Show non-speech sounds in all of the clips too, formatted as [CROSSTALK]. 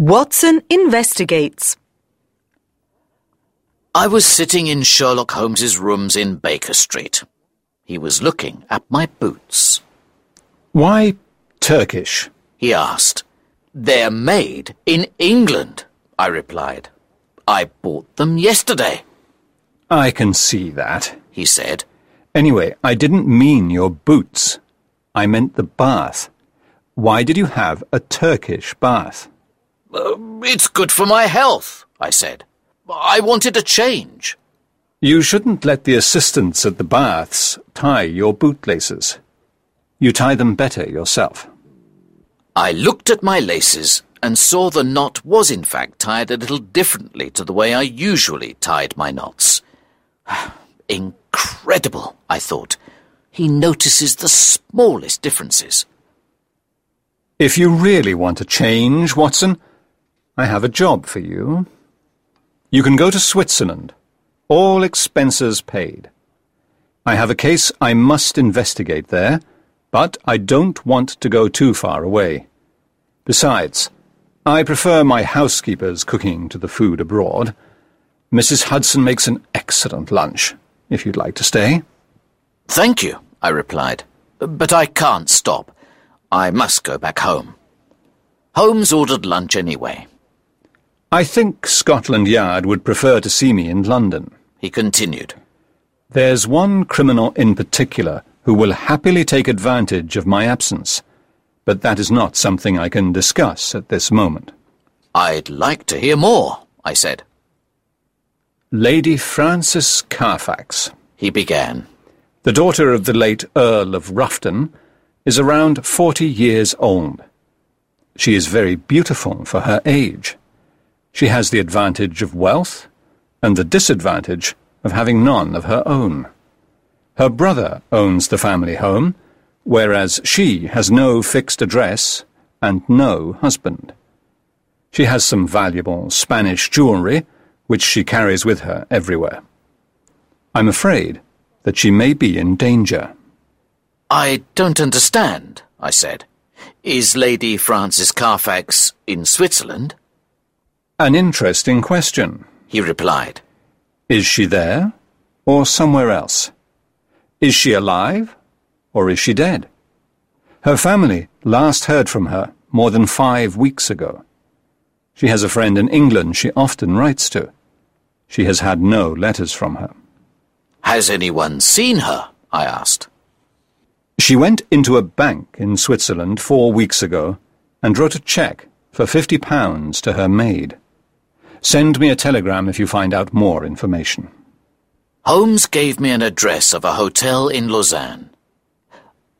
Watson investigates. I was sitting in Sherlock Holmes's rooms in Baker Street. He was looking at my boots. Why Turkish? He asked. They're made in England, I replied. I bought them yesterday, I can see that. he said. Anyway, I didn't mean your boots. I meant the bath. Why did you have a Turkish bath? "Uh, it's good for my health, I said. I wanted a change. You shouldn't let the assistants at the baths tie your bootlaces. You tie them better yourself. I looked at my laces and saw the knot was in fact tied a little differently to the way I usually tied my knots. [SIGHS] Incredible, I thought. He notices the smallest differences. If you really want to change, Watson, I have a job for you. You can go to Switzerland. All expenses paid. I have a case I must investigate there, but I don't want to go too far away. Besides, I prefer my housekeeper's cooking to the food abroad. Mrs. Hudson makes an excellent lunch, if you'd like to stay. Thank you, I replied. But I can't stop. I must go back home. Holmes ordered lunch anyway. I think Scotland Yard would prefer to see me in London. He continued. There's one criminal in particular who will happily take advantage of my absence, but that is not something I can discuss at this moment. I'd like to hear more, I said. Lady Frances Carfax, He began. the daughter of the late Earl of Rufton, is around forty years old. She is very beautiful for her age. She has the advantage of wealth and the disadvantage of having none of her own. Her brother owns the family home, whereas she has no fixed address and no husband. She has some valuable Spanish jewellery, which she carries with her everywhere. I'm afraid that she may be in danger. I don't understand, I said. Is Lady Frances Carfax in Switzerland? An interesting question. He replied. Is she there or somewhere else? Is she alive or is she dead? Her family last heard from her more than five weeks ago. She has a friend in England she often writes to. She has had no letters from her. Has anyone seen her? I asked. She went into a bank in Switzerland four weeks ago and wrote a cheque for fifty pounds to her maid. Send me a telegram if you find out more information. Holmes gave me an address of a hotel in Lausanne.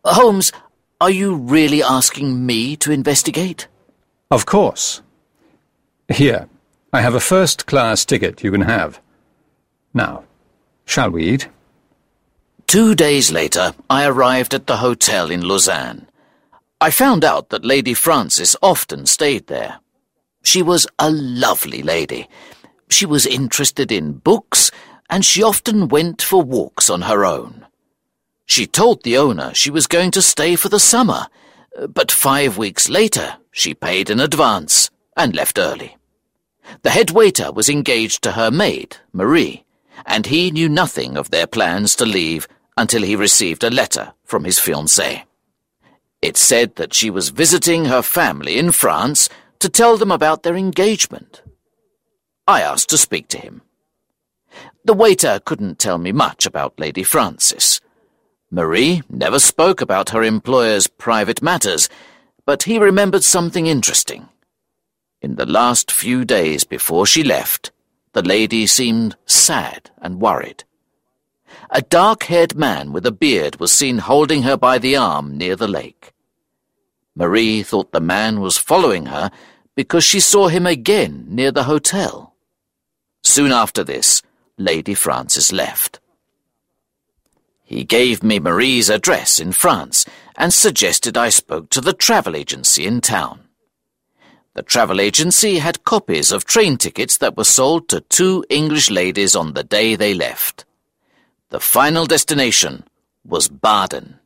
Holmes, are you really asking me to investigate? Of course. Here, I have a first-class ticket you can have. Now, shall we eat? Two days later, I arrived at the hotel in Lausanne. I found out that Lady Frances often stayed there. She was a lovely lady. She was interested in books, and she often went for walks on her own. She told the owner she was going to stay for the summer, but five weeks later she paid in advance and left early. The head waiter was engaged to her maid, Marie, and he knew nothing of their plans to leave until he received a letter from his fiancée. It said that she was visiting her family in France to tell them about their engagement. I asked to speak to him. The waiter couldn't tell me much about Lady Frances. Marie never spoke about her employer's private matters, but he remembered something interesting. In the last few days before she left, the lady seemed sad and worried. A dark-haired man with a beard was seen holding her by the arm near the lake. Marie thought the man was following her because she saw him again near the hotel. Soon after this, Lady Frances left. He gave me Marie's address in France and suggested I spoke to the travel agency in town. The travel agency had copies of train tickets that were sold to two English ladies on the day they left. The final destination was Baden.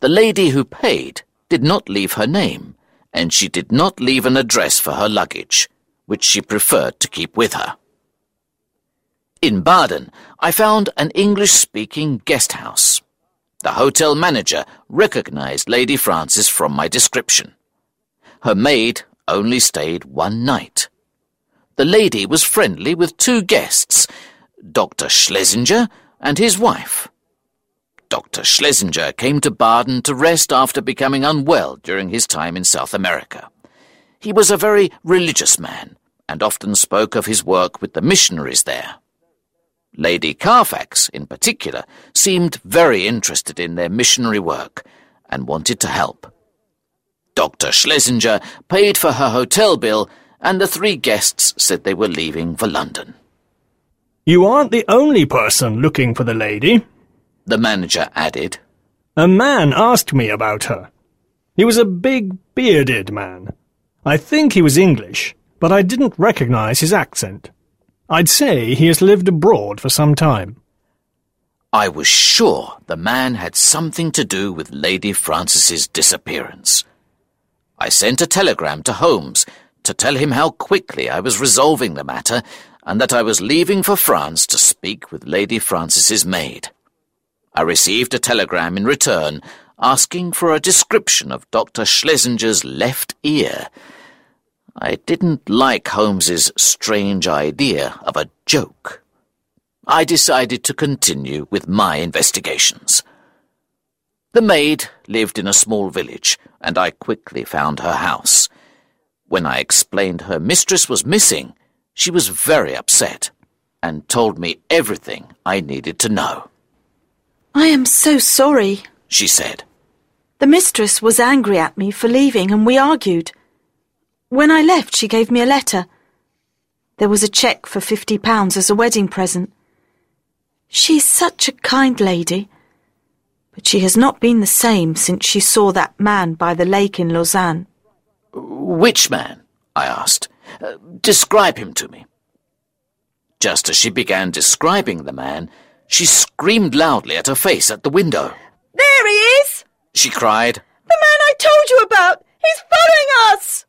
The lady who paid did not leave her name, and she did not leave an address for her luggage, which she preferred to keep with her. In Baden, I found an English-speaking guest house. The hotel manager recognized Lady Frances from my description. Her maid only stayed one night. The lady was friendly with two guests, Dr. Schlesinger and his wife. Dr. Schlesinger came to Baden to rest after becoming unwell during his time in South America. He was a very religious man and often spoke of his work with the missionaries there. Lady Carfax, in particular, seemed very interested in their missionary work and wanted to help. Dr. Schlesinger paid for her hotel bill, and the three guests said they were leaving for London. You aren't the only person looking for the lady, the manager added. A man asked me about her. He was a big, bearded man. I think he was English, but I didn't recognize his accent. I'd say he has lived abroad for some time. I was sure the man had something to do with Lady Frances's disappearance. I sent a telegram to Holmes to tell him how quickly I was resolving the matter and that I was leaving for France to speak with Lady Frances's maid. I received a telegram in return asking for a description of Dr. Schlesinger's left ear. I didn't like Holmes's strange idea of a joke. I decided to continue with my investigations. The maid lived in a small village, and I quickly found her house. When I explained her mistress was missing, she was very upset and told me everything I needed to know. I am so sorry, she said. The mistress was angry at me for leaving and we argued. When I left, she gave me a letter. There was a cheque for fifty pounds as a wedding present. She's such a kind lady but she has not been the same since she saw that man by the lake in Lausanne. Which man? I asked. Uh, describe him to me. Just as she began describing the man, she screamed loudly at her face at the window. There he is! She cried. The man I told you about! He's following us!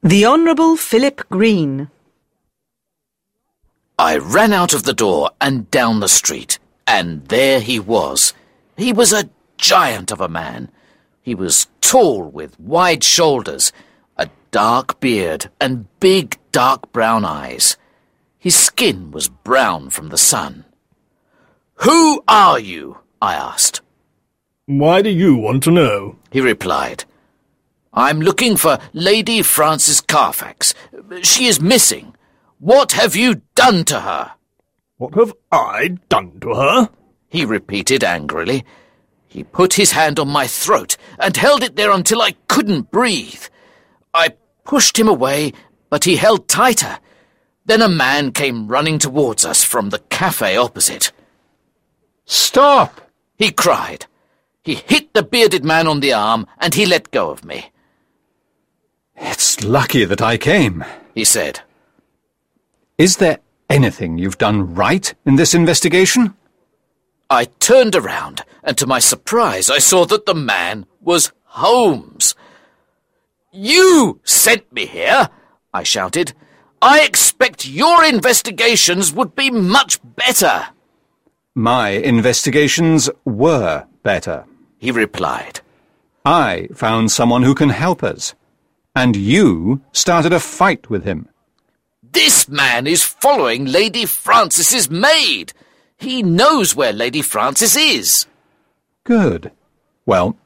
The Honourable Philip Green I ran out of the door and down the street, and there he was. He was a giant of a man. He was tall with wide shoulders, a dark beard, and big dark brown eyes. His skin was brown from the sun. Who are you? I asked. Why do you want to know? He replied. I'm looking for Lady Frances Carfax. She is missing. What have you done to her? What have I done to her? He repeated angrily. He put his hand on my throat and held it there until I couldn't breathe. I pushed him away, but he held tighter. Then a man came running towards us from the cafe opposite. Stop! he cried. He hit the bearded man on the arm and he let go of me. It's lucky that I came, he said. Is there anything you've done right in this investigation? I turned around, and to my surprise I saw that the man was Holmes. You sent me here, I shouted. I expect your investigations would be much better. My investigations were better, he replied. I found someone who can help us, and you started a fight with him. This man is following Lady Frances's maid. He knows where Lady Frances is. Good. Well,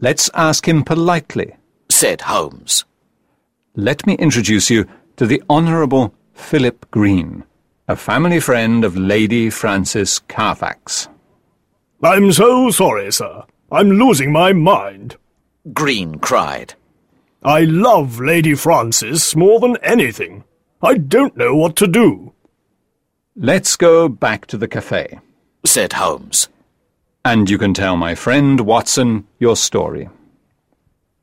let's ask him politely, said Holmes. Let me introduce you to the Honourable Philip Green, a family friend of Lady Frances Carfax. I'm so sorry, sir. I'm losing my mind. Green cried. I love Lady Frances more than anything. I don't know what to do. Let's go back to the cafe, said Holmes. And you can tell my friend Watson your story.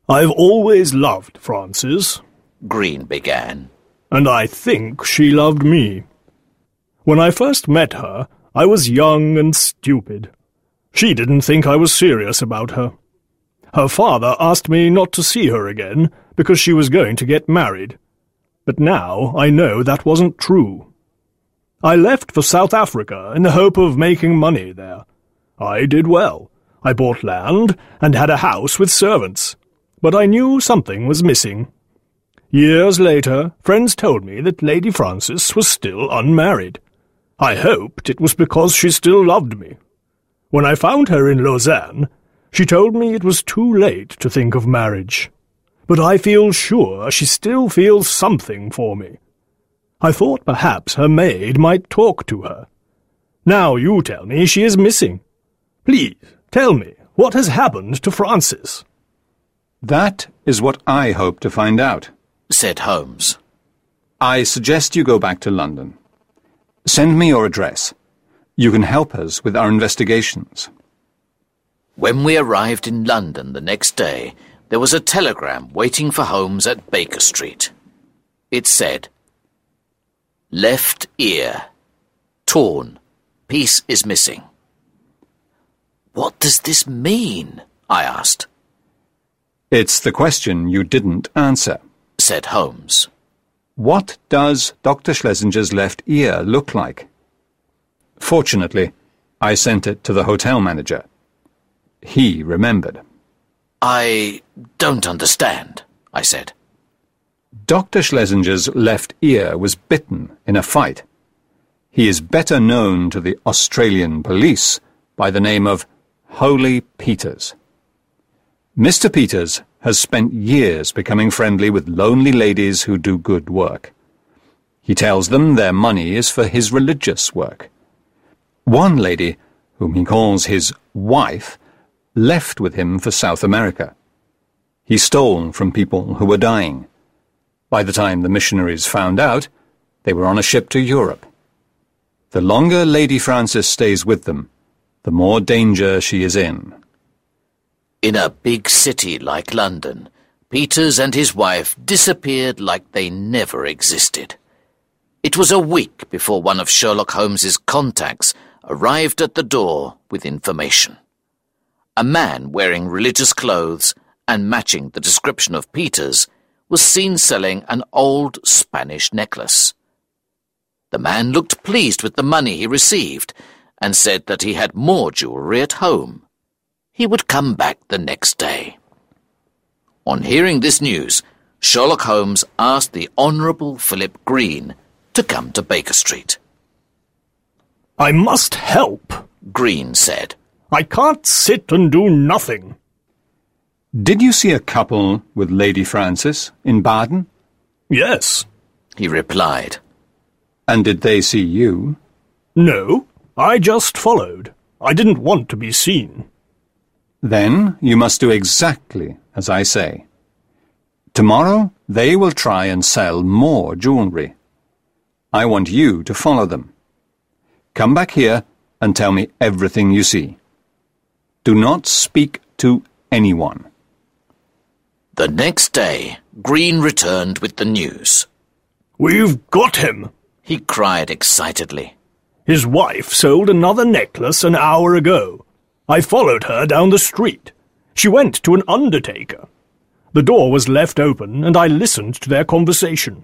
I've always loved Frances, Green began. And I think she loved me. When I first met her, I was young and stupid. She didn't think I was serious about her. Her father asked me not to see her again because she was going to get married. But now I know that wasn't true. I left for South Africa in the hope of making money there. I did well. I bought land and had a house with servants. But I knew something was missing. Years later, friends told me that Lady Frances was still unmarried. I hoped it was because she still loved me. When I found her in Lausanne, she told me it was too late to think of marriage. But I feel sure she still feels something for me. I thought perhaps her maid might talk to her. Now you tell me she is missing. Please, tell me, what has happened to Frances? That is what I hope to find out, said Holmes. I suggest you go back to London. Send me your address. You can help us with our investigations. When we arrived in London the next day, there was a telegram waiting for Holmes at Baker Street. It said, Left ear. Torn. Piece is missing. What does this mean? I asked. It's the question you didn't answer, said Holmes. What does Dr. Schlesinger's left ear look like? Fortunately, I sent it to the hotel manager. He remembered. I don't understand, I said. Dr. Schlesinger's left ear was bitten in a fight. He is better known to the Australian police by the name of Holy Peters. Mr. Peters has spent years becoming friendly with lonely ladies who do good work. He tells them their money is for his religious work. One lady, whom he calls his wife, left with him for South America. He stole from people who were dying. By the time the missionaries found out, they were on a ship to Europe. The longer Lady Frances stays with them, the more danger she is in. In a big city like London, Peters and his wife disappeared like they never existed. It was a week before one of Sherlock Holmes's contacts arrived at the door with information. A man wearing religious clothes and matching the description of Peters was seen selling an old Spanish necklace. The man looked pleased with the money he received and said that he had more jewellery at home. He would come back the next day. On hearing this news, Sherlock Holmes asked the Honourable Philip Green to come to Baker Street. I must help, Green said. I can't sit and do nothing. Did you see a couple with Lady Frances in Baden? Yes, he replied. And did they see you? No, I just followed. I didn't want to be seen. Then you must do exactly as I say. Tomorrow they will try and sell more jewellery. I want you to follow them. Come back here and tell me everything you see. Do not speak to anyone. The next day, Green returned with the news. We've got him, he cried excitedly. His wife sold another necklace an hour ago. I followed her down the street. She went to an undertaker. The door was left open, and I listened to their conversation.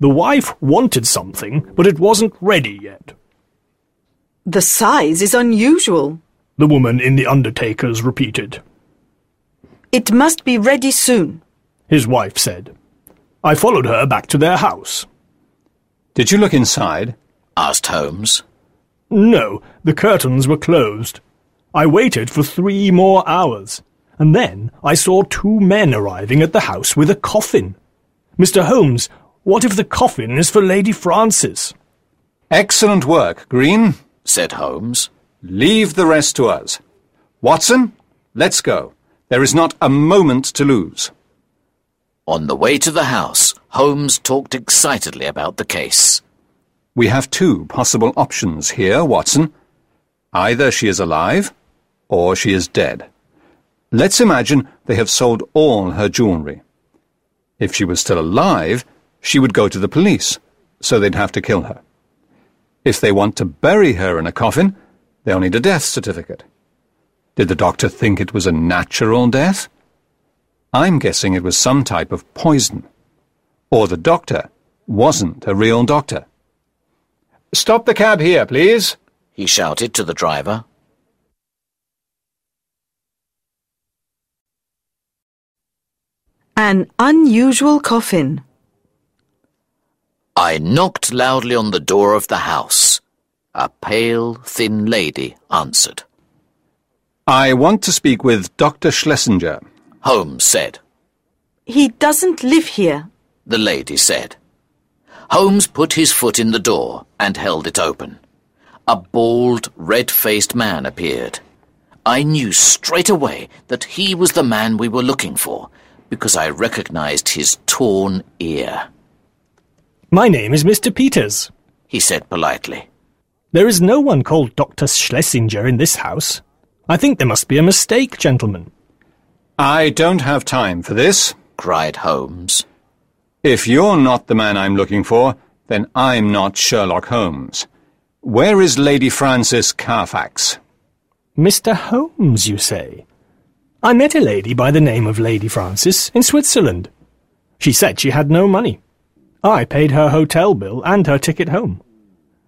The wife wanted something, but it wasn't ready yet. The size is unusual, the woman in the undertaker's repeated. It must be ready soon, his wife said. I followed her back to their house. Did you look inside? asked Holmes. No, the curtains were closed. I waited for three more hours, and then I saw two men arriving at the house with a coffin. Mr. Holmes, what if the coffin is for Lady Frances? Excellent work, Green, said Holmes. Leave the rest to us. Watson, let's go. There is not a moment to lose. On the way to the house, Holmes talked excitedly about the case. We have two possible options here, Watson. Either she is alive, or she is dead. Let's imagine they have sold all her jewellery. If she was still alive, she would go to the police, so they'd have to kill her. If they want to bury her in a coffin, they'll need a death certificate. Did the doctor think it was a natural death? I'm guessing it was some type of poison. Or the doctor wasn't a real doctor. Stop the cab here, please, he shouted to the driver. An unusual coffin. I knocked loudly on the door of the house. A pale, thin lady answered. I want to speak with Dr. Schlesinger. Holmes said. He doesn't live here, the lady said. Holmes put his foot in the door and held it open. A bald, red-faced man appeared. I knew straight away that he was the man we were looking for, because I recognized his torn ear. My name is Mr. Peters, he said politely. There is no one called Dr. Schlesinger in this house. I think there must be a mistake, gentlemen. I don't have time for this, cried Holmes. If you're not the man I'm looking for, then I'm not Sherlock Holmes. Where is Lady Frances Carfax? Mr. Holmes, you say? I met a lady by the name of Lady Frances in Switzerland. She said she had no money. I paid her hotel bill and her ticket home.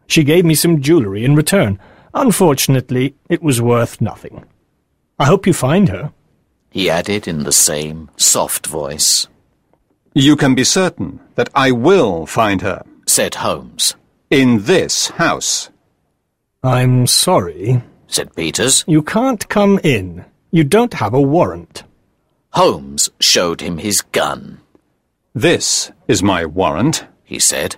She gave me some jewellery in return. Unfortunately, it was worth nothing. I hope you find her. He added in the same soft voice. You can be certain that I will find her, said Holmes. In this house. I'm sorry, said Peters. You can't come in. You don't have a warrant. Holmes showed him his gun. This is my warrant, he said.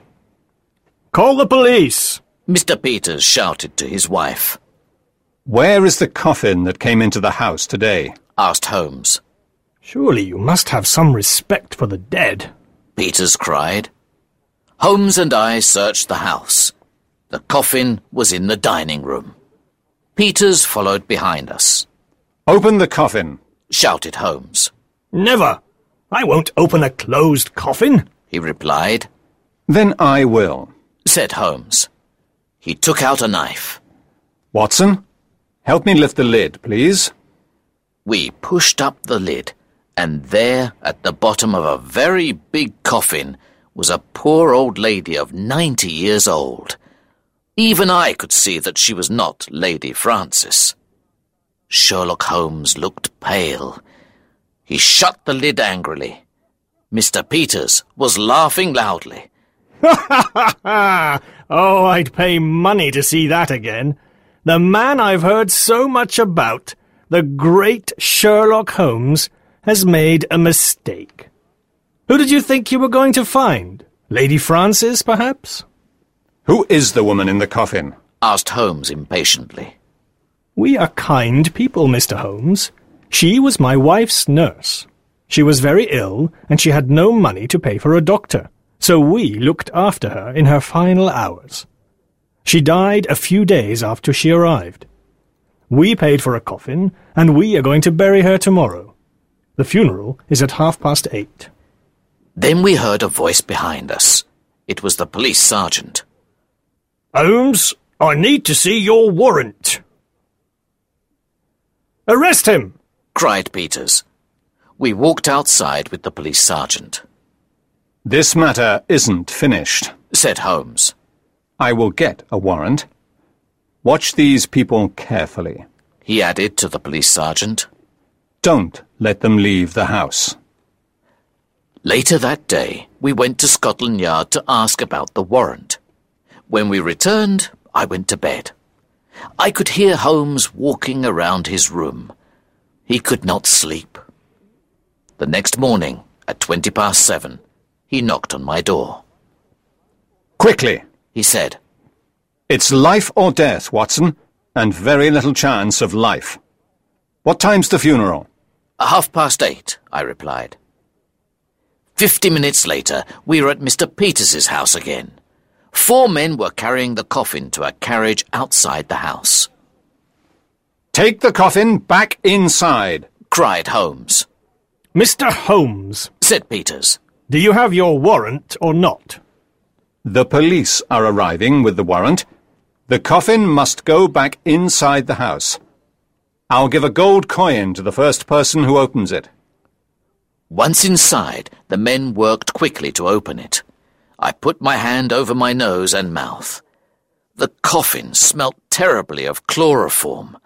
Call the police! Mr. Peters shouted to his wife. Where is the coffin that came into the house today? asked Holmes. Surely you must have some respect for the dead, Peters cried. Holmes and I searched the house. The coffin was in the dining room. Peters followed behind us. Open the coffin, shouted Holmes. Never! I won't open a closed coffin, he replied. Then I will, said Holmes. He took out a knife. Watson, help me lift the lid, please. We pushed up the lid, and there, at the bottom of a very big coffin, was a poor old lady of ninety years old. Even I could see that she was not Lady Frances. Sherlock Holmes looked pale. He shut the lid angrily. Mr. Peters was laughing loudly. Ha ha ha! Oh, I'd pay money to see that again. The man I've heard so much about, the great Sherlock Holmes, has made a mistake. Who did you think you were going to find? Lady Frances, perhaps? Who is the woman in the coffin? asked Holmes impatiently. We are kind people, Mr. Holmes. She was my wife's nurse. She was very ill, and she had no money to pay for a doctor, so we looked after her in her final hours. She died a few days after she arrived. We paid for a coffin, and we are going to bury her tomorrow. The funeral is at half past eight. Then we heard a voice behind us. It was the police sergeant. Holmes, I need to see your warrant. Arrest him! cried Peters. We walked outside with the police sergeant. This matter isn't finished, said Holmes. I will get a warrant. Watch these people carefully, he added to the police sergeant. Don't let them leave the house. Later that day, we went to Scotland Yard to ask about the warrant. When we returned, I went to bed. I could hear Holmes walking around his room. He could not sleep. The next morning, at twenty past seven, he knocked on my door. Quickly, he said. It's life or death, Watson, and very little chance of life. What time's the funeral? A Half past eight, I replied. Fifty minutes later, we were at Mr. Peters's house again. Four men were carrying the coffin to a carriage outside the house. Take the coffin back inside, cried Holmes. Mr. Holmes, said Peters. Do you have your warrant or not? The police are arriving with the warrant. The coffin must go back inside the house. I'll give a gold coin to the first person who opens it. Once inside, the men worked quickly to open it. I put my hand over my nose and mouth. The coffin smelt terribly of chloroform.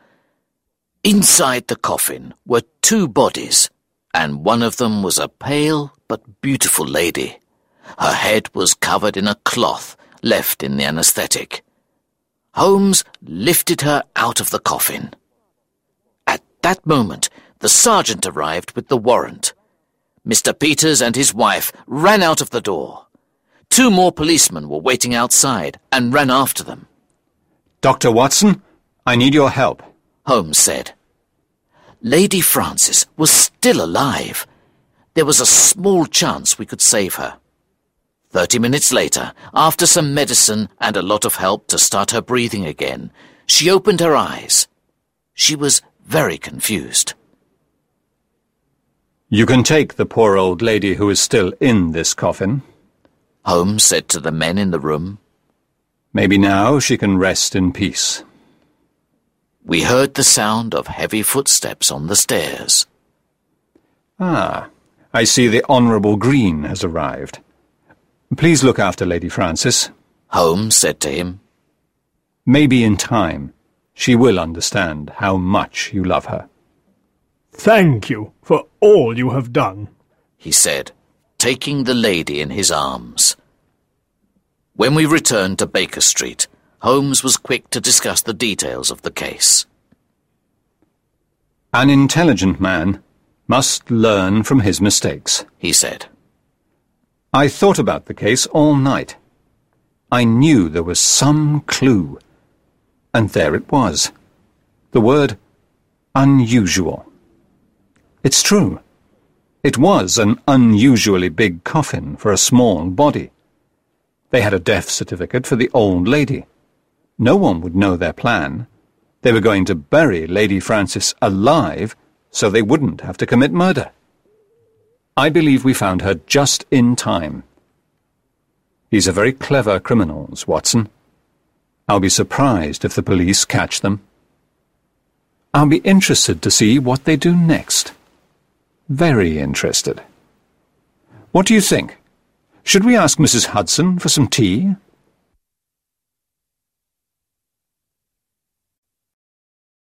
Inside the coffin were two bodies, and one of them was a pale but beautiful lady. Her head was covered in a cloth left in the anesthetic. Holmes lifted her out of the coffin. At that moment, the sergeant arrived with the warrant. Mr. Peters and his wife ran out of the door. Two more policemen were waiting outside and ran after them. Dr. Watson, I need your help. Holmes said. Lady Frances was still alive. There was a small chance we could save her. Thirty minutes later, after some medicine and a lot of help to start her breathing again, she opened her eyes. She was very confused. You can take the poor old lady who is still in this coffin. Holmes said to the men in the room. Maybe now she can rest in peace. We heard the sound of heavy footsteps on the stairs. Ah, I see the Honourable Green has arrived. Please look after Lady Frances. Holmes said to him. Maybe in time she will understand how much you love her. Thank you for all you have done, he said, taking the lady in his arms. When we returned to Baker Street, Holmes was quick to discuss the details of the case. An intelligent man must learn from his mistakes, he said. I thought about the case all night. I knew there was some clue. And there it was. The word unusual. It's true. It was an unusually big coffin for a small body. They had a death certificate for the old lady. No one would know their plan. They were going to bury Lady Frances alive so they wouldn't have to commit murder. I believe we found her just in time. These are very clever criminals, Watson. I'll be surprised if the police catch them. I'll be interested to see what they do next. Very interested. What do you think? Should we ask Mrs. Hudson for some tea?